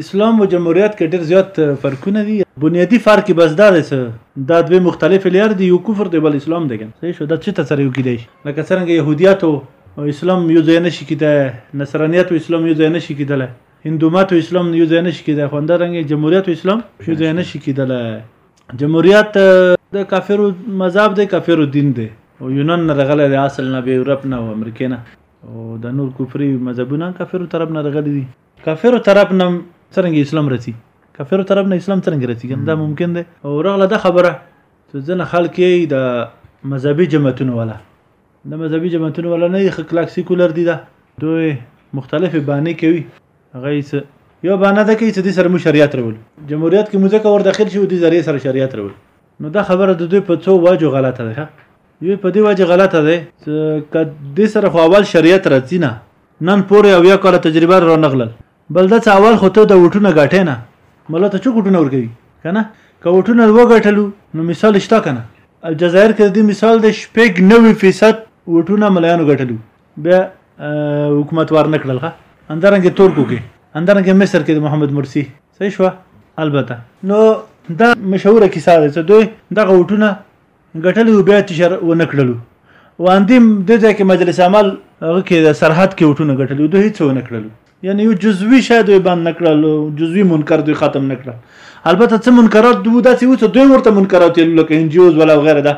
اسلام او جمهوریت کې ډېر زیات فرقونه دي بنیادی فرق یې بس دا دی چې دا دوې مختلفې لارې دي یو کفر دی بل اسلام دی کنه صحیح شو دا چېرته سره یو کیدای شي لکه څرنګه یهودیت او اسلام یو ځای نشي کیدای نصرانیت او اسلام یو ځای نشي کیدلی هندومت او اسلام یو ځای نشي کیدای خو همدارنګه جمهوریت او اسلام یو ځای نشي کیدلی جمهوریت د کافرو مذهب دی کافرو دین دی او یونان نه راغلی دی اصل نه به یورپ نه او امریکې نه او د نور کفري مذهبونه کافرو طرف نه راغلي دي کافرو طرف نه څنګه اسلام رسی کافرو طرف نه اسلام څنګه رسی دا ممکن ده او رغله دا خبره چې ځنه خلک یې د مذهبي جماعتونو ولا د مذهبي جماعتونو ولا نه یې کلاک سیکولر دي دا دوی مختلف بانې کوي هغه یو بانه ده کوي چې د سره مو شریعت راول جمهوریت کې موزه کور داخل شي او د زری سره شریعت راول نو دا خبره د دوی په څو واجو غلطه ده یو په دې واجه غلطه ده چې د سره خو اول شریعت راځي نه نن پورې اویا کاله تجربه را نغلل بل دا څه اول خو ته د وټونه ګټې نه مله ته چوک وټونه ورکوي کنه که وټونه وګټلو نو مثال شته کنه الجزایر کې د مثال د شپږ نوي فیصد وټونه ملایانو ګټلو بیا حکومت وار نه کړل ښه اندرنګ تورکو کې اندرنګ مصر کې د محمد مرسی صحیح شو البته نو دا مشهوره کیسه ده چې دوی دغه وټونه ګټلې او بیا تشر ونه کړلو واندیم د ځای کې مجلس عمل هغه کې د سرحد کې وټونه ګټلې دوی هیڅ ونه کړلو یعنی یو جزوی شاید دوی باندې نکړلو جزوی منکر دوی ختم نکړل البته څه منکرات دوی داسې وڅ دوی ورته منکرات یې لکه انجیوز ولا غیره ده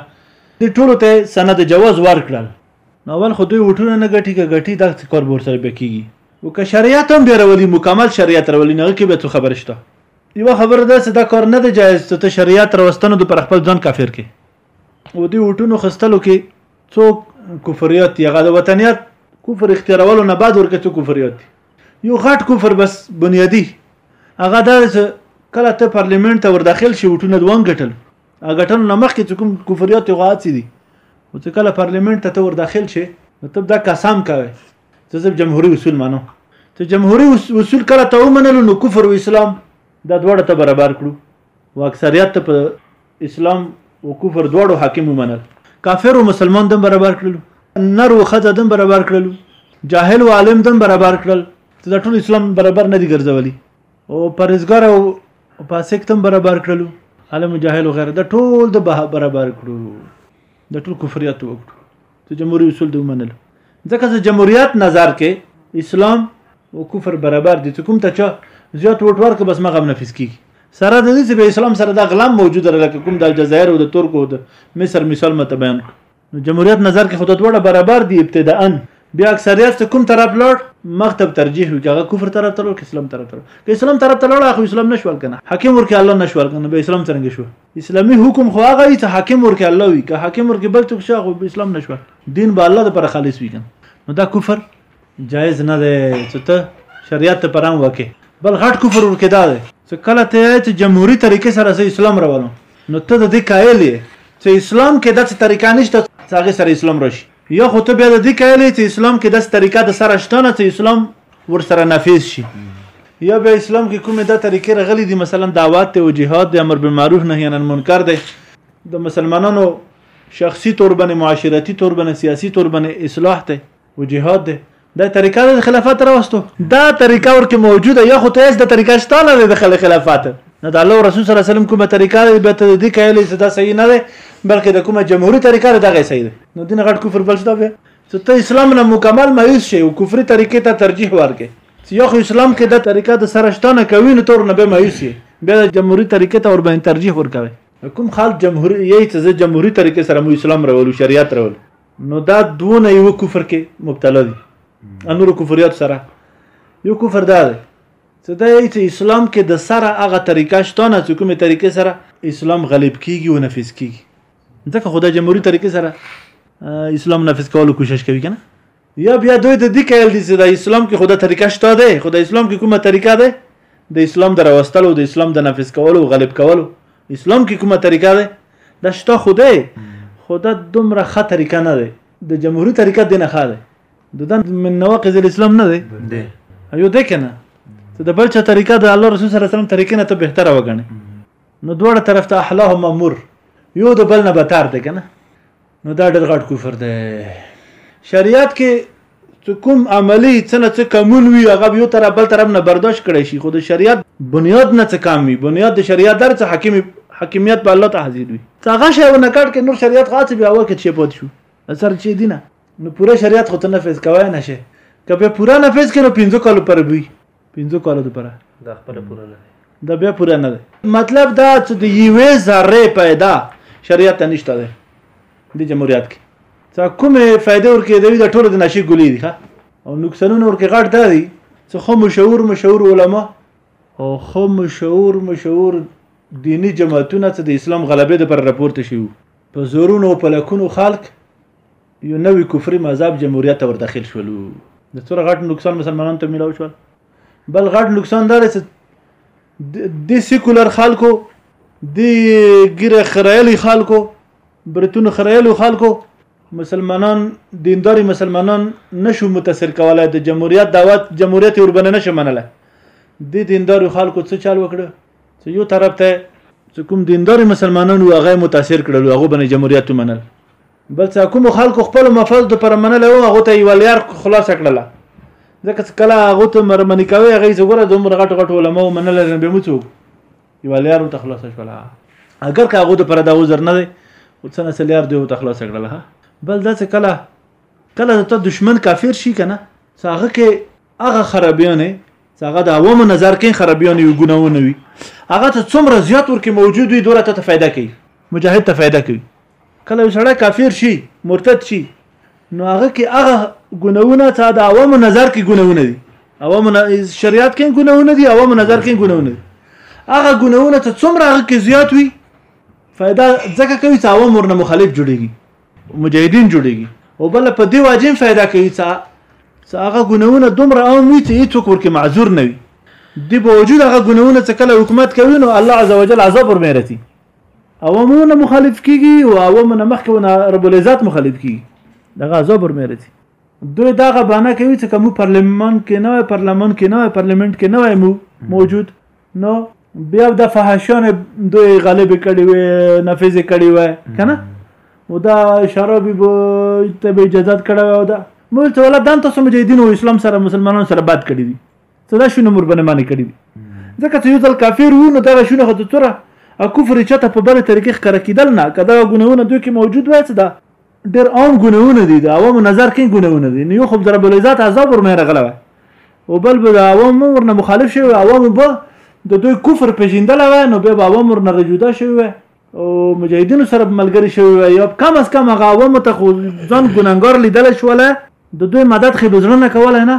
د ټولو ته سند جواز ورکړل نو اول خو دوی وټونه نه ګټي که ګټي دا څه کار ور سره بکیږي او که شریعت هم به راولي مکمل شریعت راولي نه کې به څه خبر شته یو خبره ده چې دا کار نه دی جایز چې ته شریعت راوستنو د پر خپل ځان کافر کې او دی وټونو خستلو کې څوک کفریات دی هغه د وطنیت کفر اختیارولو نه بعد ورکه څوک کفریات دی یو غټ کفر بس بنیادی هغه دا چې کله ته پارلیمنت ته ورداخل شي وټونه دوان ګټل هغه ټن نه مخکې چې کوم کفریات غواړي دي او چې کله پارلیمنت ته ور داخل شي نو ته دا قسم کوي ته زه جمهوری اصول مانو ته جمهوری اصول کله ته ومنلو نو کفر او اسلام دا دواړه ته برابر کړو او اکثریت ته په اسلام او کفر دواړو حاکم ومنل کافر او مسلمان دم برابر کړلو نر او خځه دم برابر کړلو جاهل او عالم دم برابر کړل ته دا ټول اسلام برابر نه دي ګرځولي او پرېزګار او فاسق تم برابر کړلو عالم جاهل او غیره دا ټول د برابر کړو دا ټول کفریات وکړو ته جمهوری اصول دی ومنل ځکه چې جمهوریت نظر کې اسلام او کفر برابر دي ته کوم ته چا زیات ووټ ورکړه بس مغه نفس کیږي سره د دې چې به اسلام سره دا غلام موجود لکه کوم د الجزایر او د ترکو د مصر مثال مت بیان کړ نو جمهوریت نظر کې خود ټوله برابر دي ابتداءً بیا اکثریت کوم طرف لړ مکتب ترجیح وي هغه کفر طرف ته لړ اسلام طرف ته لړ اسلام طرف ته لړ اخو اسلام نشول کنه حکیم ورکه الله نشول کنه به اسلام څنګه شو اسلامي حکم خو هغه وي چې حاکم ورکه الله وي که حاکم ورکه بل څوک شي خو اسلام نشو دین به الله د پر خالص وي نو دا کفر جایز نه دی چې ته شریعت ته پرام وکې بل غټ کفر ورکه دا دی چې کله ته چې جمهوریت طریقې سره سه اسلام راولم نو ته د دې قائل یې چې اسلام کې داسې طریقه نشته چې هغه سره اسلام راشي یا خو ته بیا د دې قائل یې چې اسلام کې داسې طریقه د سره شته نه چې اسلام ورسره نافذ شي یا به اسلام کې کومه دا طریقې راغلي دي مثلا دعوت دی او جهاد دی امر بالمعروف نهی عن المنکر دی د مسلمانانو شخصي تور باندې معاشرتي تور باندې سیاسي تور باندې اصلاح دی او جهاد دی دا طریقه د خلافت راوستو دا طریقه ورکه موجوده یا خو ته د طریقه شته نه د خلافت نه د الله رسول صلی الله علیه وسلم کومه طریقه دی به ته د کایلې صدا صحیح نه ده بلکې د کومه جمهوریت طریقه دغه صحیح ده نو دین غټ کفر بل څه ده چې ته اسلام نه مکمل مایوس شې او کفري طریقې ته ترجیح ورکې چې یو خو اسلام کې دا طریقه د سره شته نه کوي نو تور نه به مایوس شي بیا د جمهوریت طریقې ته ور باندې ترجیح ورکوي کوم خال جمهوری یی چې زه جمهوری طریقې سره مو اسلام راولو شریعت راولو نو دا دونه یو کفر کې مبتلا دي انور کفریات سره یو کفر دا دی چې دا یی چې اسلام کې د سره هغه طریقه شته نه چې کومه طریقې سره اسلام غالب کیږي او نفذ کیږي ځکه خو د جمهوریت طریقې سره اسلام نافذ کولو کوشش کوي کنه یا بیا دوی د دې کېل دي چې د اسلام کې خدای طریقه شته ده خدای اسلام کې کومه طریقه ده د اسلام د راوستلو د اسلام د نافذ کولو غالب کولو اسلام کې کومه طریقه ده دا شته خدای خدا دومره ښه طریقه نه ده د جمهوریت طریقه دینه ښه ده د دن من نواقض الاسلام نه ده ایو ده کنه ته د بل چا طریقه د الله رسول صلی الله علیه وسلم طریقې نه ته بهتره وګڼې نو دواړه طرف ته احلاهما مر یو د بل نه بتار دی کنه نو دا ډېر غټ کفر دی شریعت کې چې کوم عملی څه نه څه کمون وي هغه یو تر بل طرف نه برداشت کړی شي خو د شریعت بنیاد نه څه کم وي بنیاد د شریعت در څه حاکم حاکمیت په الله ته حاضر وي هغه شی ونه کړ کې نور شریعت خاطر بیا وکړي چې پوت شو اثر چې دینه نو پوره شریعت خو ته نفذ کوی نه شي که په پوره نفذ کړو پنځه کال پر وي پنځه کالو لپاره دا خپل پوره نه دی دا بیا پوره نه دی مطلب دا چې د یوې ذره پیدا شریعت ته نشته دی د جمهوریت کې څه کومه فائدې ورکې دی د ټولو د نشي ګولې دي او نقصانونه ورکې غټ دا دي چې خو مشهور مشهور علما او خو مشهور مشهور دینی جماعتونه چې د اسلام غلبې د پر راپورته شي په زورونو په لکونو خلک یو نوی کفری مذهب جمهوریت ته ورداخل شول د څوره غټ نقصان مسلمانانو ته ملاو شول بل غټ نقصان دا دی د سیکولر خلکو د ګیره خرایلی خلکو برتون خرایلو خلکو مسلمانان دینداری مسلمانان نشو متاثر کولای د جمهوریت دعوت جمهوریت اوربنه نشه منله د دیندارو خلکو څه چل وکړه چې یو طرف ته چې کوم دیندار مسلمانانو هغه متاثر کړل هغه باندې جمهوریت ومنل بل څه کوم خلکو خپل مفاز د پر منلو هغه ته یو لیار خلاص کړل ځکه چې کله هغه ته مرمنې کوي هغه یې ګوره دومره غټ غټ علما او منل لري به مو څوک یو لیار ته خلاص شول اگر که هغه ته پر دا وزر نه دی او څنګه سلیار دی او ته خلاص کړل ها بل دا څه کله کله ته دشمن کافر شي کنه هغه کې هغه خرابیونه هغه د عوامو نظر کې خرابیونه یو ګناونه وي هغه ته څومره زیات ورکه موجود وي دوره ته فائدہ کوي مجاهد ته فائدہ کوي کله یو سړی کافر شي مرتد شي نو هغه کې هغه ګناونه ته د عوامو نظر کې ګناونه دي عوامو شریعت کې ګناونه دي عوامو نظر کې ګناونه دي هغه ګناونه ته څومره هغه کې زیات وي فائدہ ځکه کوي چې عوام ورنه مخالف جوړيږي مجاهدین جوړيږي او بل په دی واجب فائدہ کوي چې هغه ګناونه دومره عام وي چې هیڅوک ورکه معذور نه وي دی په وجود هغه ګناونه چې کله حکومت کوي نو الله عزوجل عذاب ورمه رسي عوامونه مخالف کیږي او عوامونه مخکې ونه رب العزت مخالف کیږي دغه عذاب ورمرتي دوی دا غبانه کوي چې کوم پارلیمان کې نه وي پارلیمان کې نه وي پارلیمنت کې نه وي مو موجود نو بیا د فحاشان دوی غالب کړي وي نافذ کړي وي کنه او دا شرابي به ته به اجازه کړه او دا مول ته ولا دان تاسو مجاهدین او اسلام سره مسلمانانو سره بد کړی دي ته دا شونه مور بنه معنی کړی دي ځکه چې یو ځل کافر وو نو دغه شونه خو توره او کفر چې ته په بل طریقې ښکاره کیدل نه کدا ګناونه دوی کې موجود وای څه دا ډېر عام ګناونه دي دا عوام نظر کې ګناونه دي نو یو خو ضرب العزت عذاب ور مې راغله او بل به عوام ورنه مخالف شوی عوام به د دوی کفر پیژندل وای نو به عوام ورنه جدا شوی او مجاهدینو سره ملګری شوی وای یو کم از کم هغه عوام ته خو ځان ګناګار لیدل شوله د دوی مدد خې بزرنه کوله نه